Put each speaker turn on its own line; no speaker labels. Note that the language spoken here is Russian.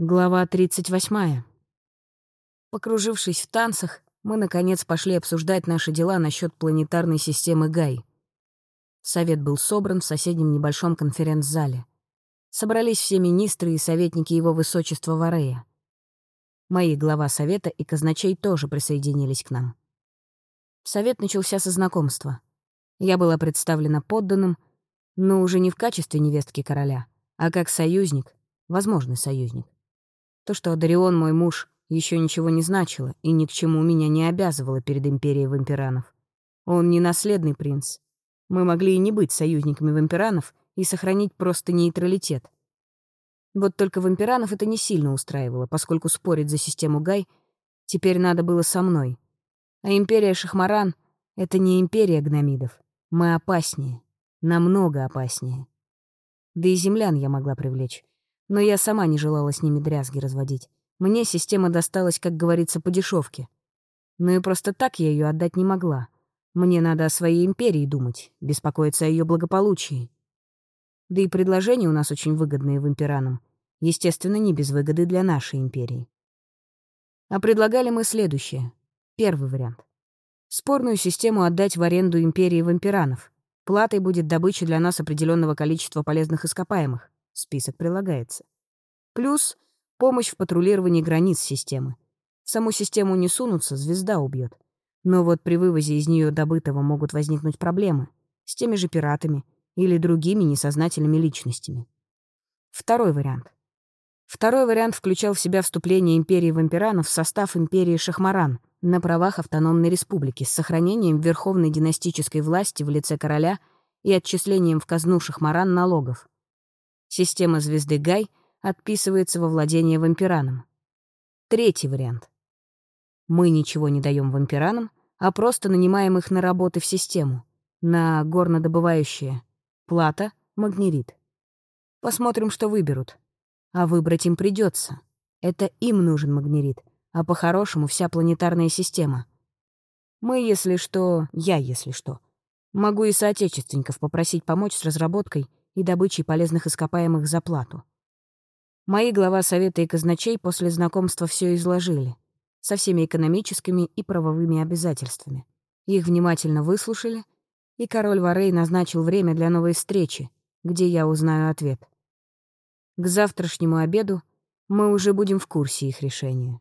Глава 38. Покружившись в танцах, мы, наконец, пошли обсуждать наши дела насчет планетарной системы Гай. Совет был собран в соседнем небольшом конференц-зале. Собрались все министры и советники его высочества Варея. Мои глава совета и казначей тоже присоединились к нам. Совет начался со знакомства. Я была представлена подданным, но уже не в качестве невестки короля, а как союзник, возможный союзник. То, что Адарион мой муж, еще ничего не значило и ни к чему меня не обязывало перед империей вампиранов. Он не наследный принц. Мы могли и не быть союзниками вампиранов и сохранить просто нейтралитет. Вот только вампиранов это не сильно устраивало, поскольку спорить за систему Гай теперь надо было со мной. А империя Шахмаран — это не империя гномидов. Мы опаснее. Намного опаснее. Да и землян я могла привлечь. Но я сама не желала с ними дрязги разводить. Мне система досталась, как говорится, по дешевке. Но и просто так я ее отдать не могла. Мне надо о своей империи думать, беспокоиться о ее благополучии. Да и предложения у нас очень выгодные в имперанам. Естественно, не без выгоды для нашей империи. А предлагали мы следующее. Первый вариант. Спорную систему отдать в аренду империи вампиранов. Платой будет добыча для нас определенного количества полезных ископаемых. Список прилагается. Плюс помощь в патрулировании границ системы. Саму систему не сунутся, звезда убьет. Но вот при вывозе из нее добытого могут возникнуть проблемы с теми же пиратами или другими несознательными личностями. Второй вариант. Второй вариант включал в себя вступление империи вампиранов в состав империи Шахмаран на правах автономной республики с сохранением верховной династической власти в лице короля и отчислением в казну Шахмаран налогов. Система звезды Гай отписывается во владение вампиранам. Третий вариант. Мы ничего не даем вампиранам, а просто нанимаем их на работы в систему, на горнодобывающие. Плата — магнерит. Посмотрим, что выберут. А выбрать им придется. Это им нужен магнерит, а по-хорошему вся планетарная система. Мы, если что, я, если что, могу и соотечественников попросить помочь с разработкой и добычей полезных ископаемых за плату. Мои глава Совета и казначей после знакомства все изложили, со всеми экономическими и правовыми обязательствами. Их внимательно выслушали, и король Варей назначил время для новой встречи, где я узнаю ответ. К завтрашнему обеду мы уже будем в курсе их решения.